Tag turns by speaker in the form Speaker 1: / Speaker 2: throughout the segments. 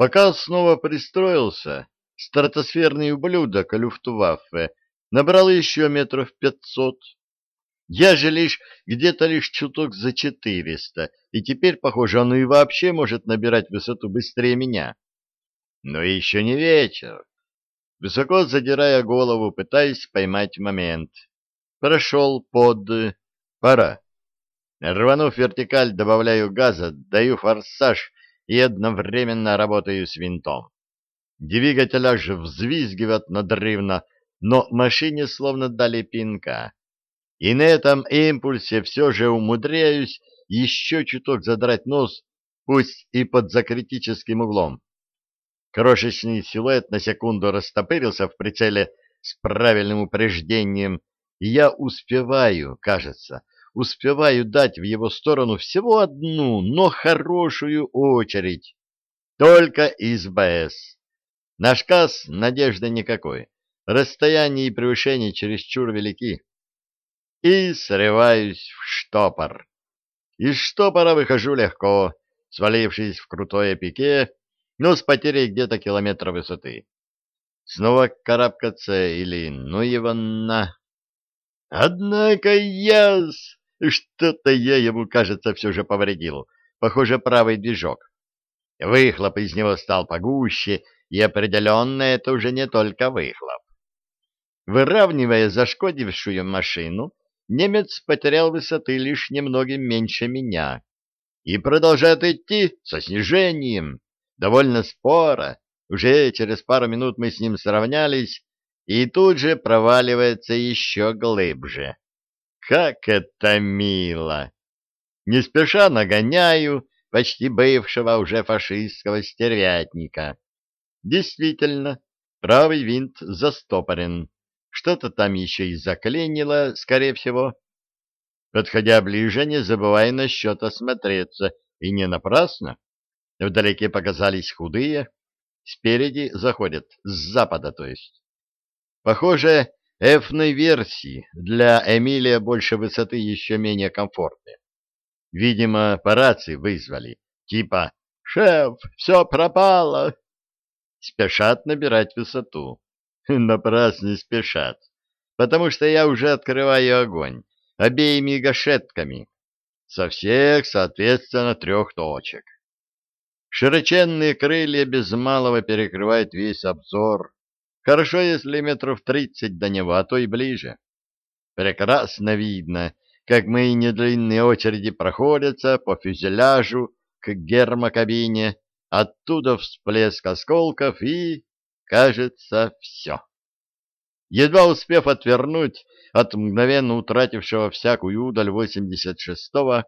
Speaker 1: Пока снова пристроился, стратосферный ублюдок Люфтваффе набрал еще метров пятьсот. Я же лишь где-то лишь чуток за четыреста, и теперь, похоже, он и вообще может набирать высоту быстрее меня. Но еще не вечер. Высоко задирая голову, пытаясь поймать момент. Прошел под... Пора. Рванув вертикаль, добавляю газа, даю форсаж и одновременно работаю с винтом. Двигатель аж взвизгивает надрывно, но машине словно дали пинка. И на этом импульсе все же умудряюсь еще чуток задрать нос, пусть и под закритическим углом. Крошечный силуэт на секунду растопырился в прицеле с правильным упреждением, и я успеваю, кажется, успеваю дать в его сторону всего одну, но хорошую очередь. Только из БС. Наш КАС надежды никакой. Расстояние и превышение чересчур велики. И срываюсь в штопор. Из штопора выхожу легко, свалившись в крутое пике, но с потерей где-то километра высоты. Снова карабкаться или ну его на... Однако яс! Что-то я ему, кажется, все же повредил. Похоже, правый движок. Выхлоп из него стал погуще, и определенно это уже не только выхлоп. Выравнивая зашкодившую машину, немец потерял высоты лишь немногим меньше меня и продолжает идти со снижением, довольно споро. Уже через пару минут мы с ним сравнялись, и тут же проваливается еще глубже. Как это мило! Не спеша нагоняю почти бывшего уже фашистского стервятника. Действительно, правый винт застопорен. Что-то там еще и заклинило, скорее всего. Подходя ближе, не забывай насчет осмотреться, и не напрасно. Вдалеке показались худые, спереди заходят, с запада, то есть. Похоже, эфной версии для Эмилия больше высоты еще менее комфортны. Видимо, по рации вызвали, типа «Шеф, все пропало!» Спешат набирать высоту. Напрасно спешат, потому что я уже открываю огонь обеими гашетками со всех, соответственно, трех точек. Широченные крылья без малого перекрывают весь обзор. Хорошо, если метров тридцать до него, а то и ближе. Прекрасно видно, как мои недлинные очереди проходятся по фюзеляжу к гермокабине, оттуда всплеск осколков и, кажется, все. Едва успев отвернуть от мгновенно утратившего всякую удаль 86-го,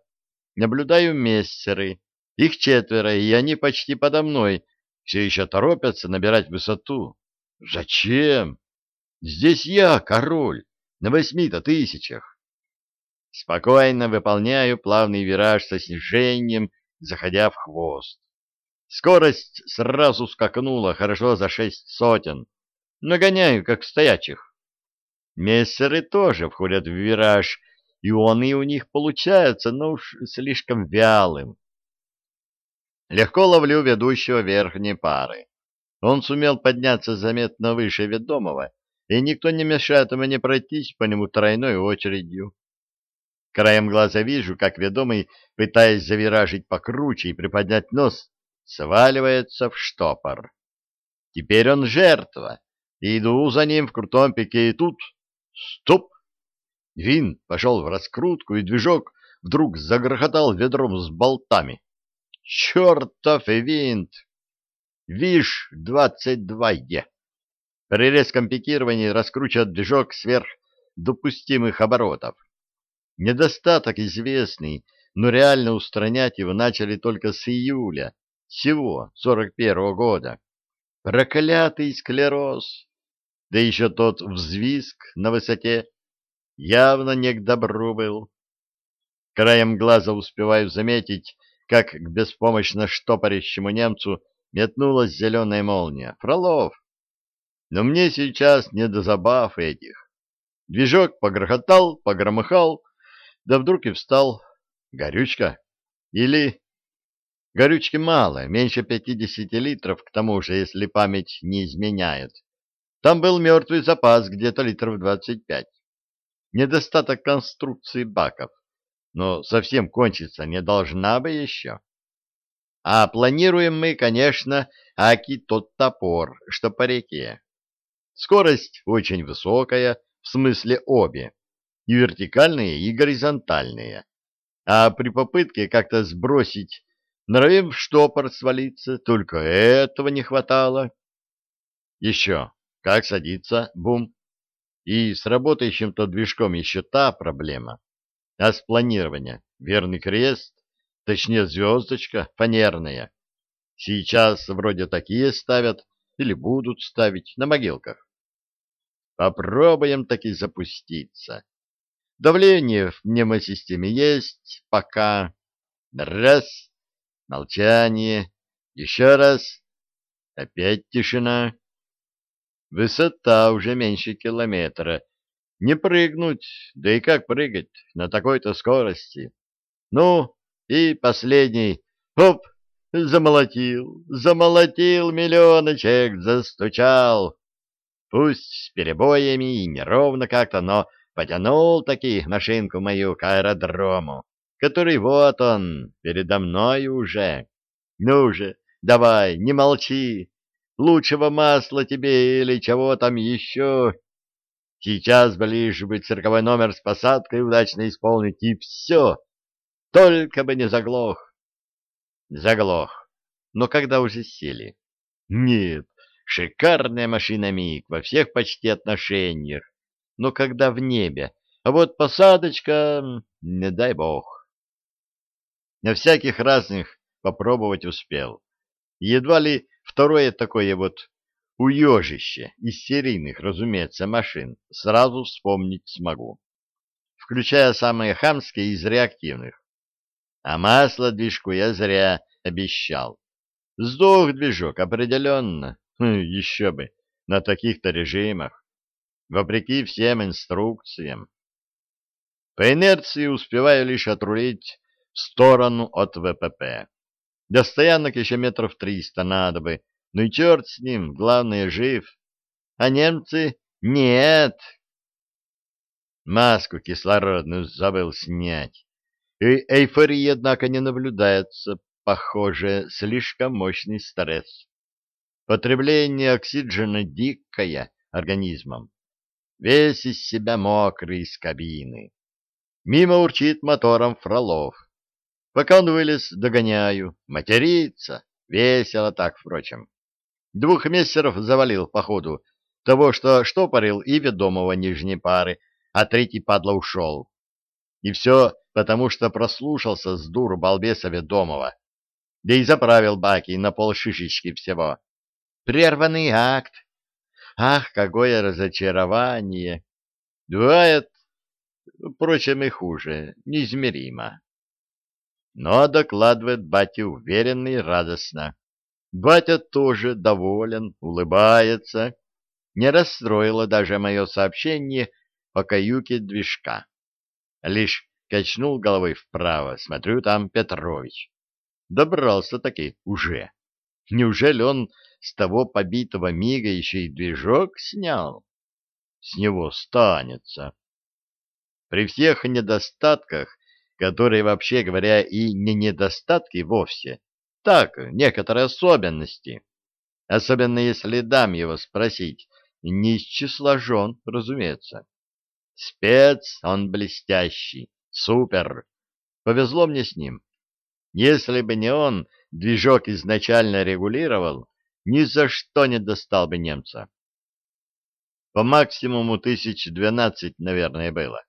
Speaker 1: наблюдаю мессеры. Их четверо, и они почти подо мной, все еще торопятся набирать высоту. Зачем? Здесь я, король, на восьми-то тысячах. Спокойно выполняю плавный вираж со снижением, заходя в хвост. Скорость сразу скакнула хорошо за шесть сотен. Нагоняю, как стоячих. Мессеры тоже входят в вираж, и он и у них получается, но уж слишком вялым. Легко ловлю ведущего верхней пары. Он сумел подняться заметно выше ведомого, и никто не мешает мне пройтись по нему тройной очередью. Краем глаза вижу, как ведомый, пытаясь завиражить покруче и приподнять нос, сваливается в штопор. Теперь он жертва, и иду за ним в крутом пике, и тут... Стоп! Вин пошел в раскрутку, и движок вдруг загрохотал ведром с болтами. Чертов винт! ВИШ-22Е. При резком пикировании раскручивает движок сверх допустимых оборотов. Недостаток известный, но реально устранять его начали только с июля всего 41 -го года. Проклятый склероз! Да еще тот взвизг на высоте явно не к добру был. Краем глаза успеваю заметить, как к беспомощно штопорящему немцу метнулась зеленая молния. Фролов! Но мне сейчас не до забав этих. Движок погрохотал, погромыхал, да вдруг и встал. Горючка? Или... Горючки мало, меньше 50 литров, к тому же, если память не изменяет. Там был мертвый запас где-то литров 25. Недостаток конструкции баков, но совсем кончиться не должна бы еще. А планируем мы, конечно, аки тот топор, что по реке. Скорость очень высокая, в смысле обе, и вертикальные, и горизонтальные. А при попытке как-то сбросить, норовим в штопор свалиться, только этого не хватало. Еще, как садиться, бум. И с работающим-то движком еще та проблема. А с планирования верный крест точнее звездочка фанерная. Сейчас вроде такие ставят или будут ставить на могилках. Попробуем таки запуститься. Давление в мнемосистеме есть, пока... Раз, молчание, еще раз, опять тишина. Высота уже меньше километра. Не прыгнуть, да и как прыгать на такой-то скорости? Ну, и последний. Оп! Замолотил, замолотил миллионочек, застучал. Пусть с перебоями и неровно как-то, но потянул таки машинку мою к аэродрому, который вот он, передо мной уже. Ну же, давай, не молчи. Лучшего масла тебе или чего там еще. Сейчас бы лишь бы цирковой номер с посадкой удачно исполнить, и все. Только бы не заглох. Заглох. Но когда уже сели? Нет, шикарная машина МиГ во всех почти отношениях. Но когда в небе, а вот посадочка, не дай бог. На всяких разных попробовать успел. Едва ли второе такое вот уежище из серийных, разумеется, машин сразу вспомнить смогу, включая самые хамские из реактивных. А масло движку я зря обещал. Сдох движок, определенно. Хм, еще бы, на таких-то режимах. Вопреки всем инструкциям. По инерции успеваю лишь отрулить в сторону от ВПП. До стоянок еще метров триста надо бы. Ну и черт с ним, главное, жив. А немцы — нет. Маску кислородную забыл снять. И эйфории, однако, не наблюдается, похоже, слишком мощный стресс. Потребление оксиджена дикое организмом. Весь из себя мокрый из кабины. Мимо урчит мотором Фролов. Пока он вылез, догоняю. Матерится. Весело так, впрочем. Двух мессеров завалил, походу, того, что штопорил и ведомого нижней пары, а третий падла ушел. И все потому что прослушался с дуру балбеса ведомого. Да и заправил баки на полшишечки всего. Прерванный акт. Ах, какое разочарование! Бывает, впрочем, и хуже, неизмеримо. Но докладывает батя уверенно и радостно. Батя тоже доволен, улыбается. Не расстроило даже мое сообщение о каюке движка. Лишь Качнул головой вправо. Смотрю, там Петрович. Добрался-таки уже. Неужели он с того побитого мига еще и движок снял? С него станется. При всех недостатках, которые, вообще говоря, и не недостатки вовсе, так, некоторые особенности, особенно если дам его спросить, не из числа жен, разумеется. Спец он блестящий, Супер! Повезло мне с ним. Если бы не он, движок изначально регулировал, ни за что не достал бы немца. По максимуму тысяч двенадцать, наверное, было.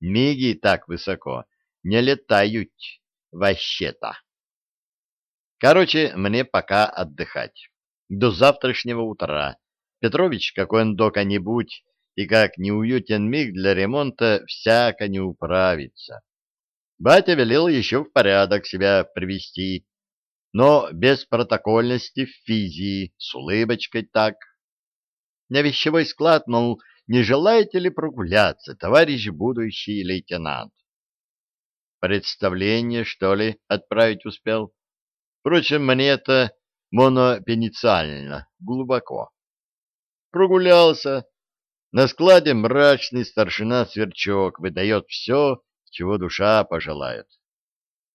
Speaker 1: Миги так высоко не летают вообще-то. Короче, мне пока отдыхать. До завтрашнего утра. Петрович, какой он дока-нибудь, и как неуютен миг для ремонта всяко не управится. Батя велел еще в порядок себя привести, но без протокольности в физии, с улыбочкой так. На вещевой склад, мол, не желаете ли прогуляться, товарищ будущий лейтенант? Представление, что ли, отправить успел? Впрочем, мне это монопенициально, глубоко. Прогулялся. На складе мрачный старшина Сверчок выдает все, чего душа пожелает.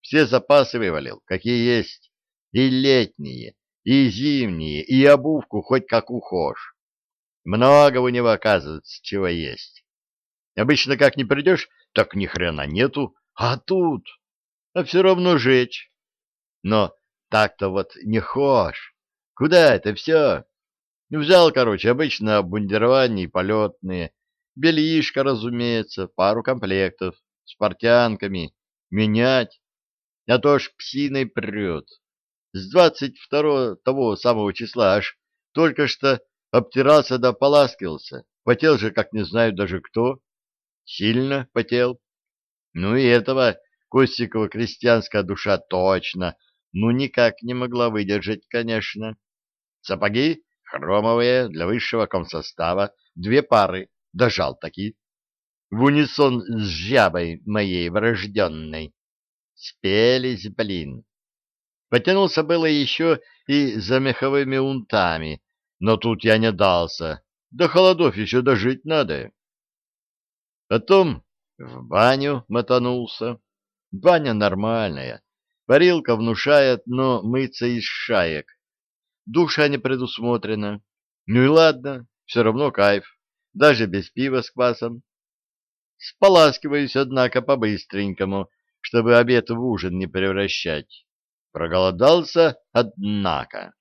Speaker 1: Все запасы вывалил, какие есть, и летние, и зимние, и обувку хоть как ухож. Много у него, оказывается, чего есть. Обычно как не придешь, так ни хрена нету, а тут, а все равно жечь. Но так-то вот не хошь. Куда это все? Взял, короче, обычно обмундирование полетные, бельишко, разумеется, пару комплектов, с портянками, менять. А то ж псиной прет. С двадцать второго того самого числа аж только что обтирался да поласкивался. Потел же, как не знаю даже кто. Сильно потел. Ну и этого Костикова крестьянская душа точно, ну никак не могла выдержать, конечно. Сапоги хромовые для высшего комсостава, две пары, дожал таки. В унисон с жабой моей врожденной. Спелись, блин. Потянулся было еще и за меховыми унтами, но тут я не дался. До холодов еще дожить надо. Потом в баню мотанулся. Баня нормальная. Парилка внушает, но мыться из шаек. Душа не предусмотрена. Ну и ладно, все равно кайф. Даже без пива с квасом. Споласкиваюсь, однако, по-быстренькому, чтобы обед в ужин не превращать. Проголодался, однако.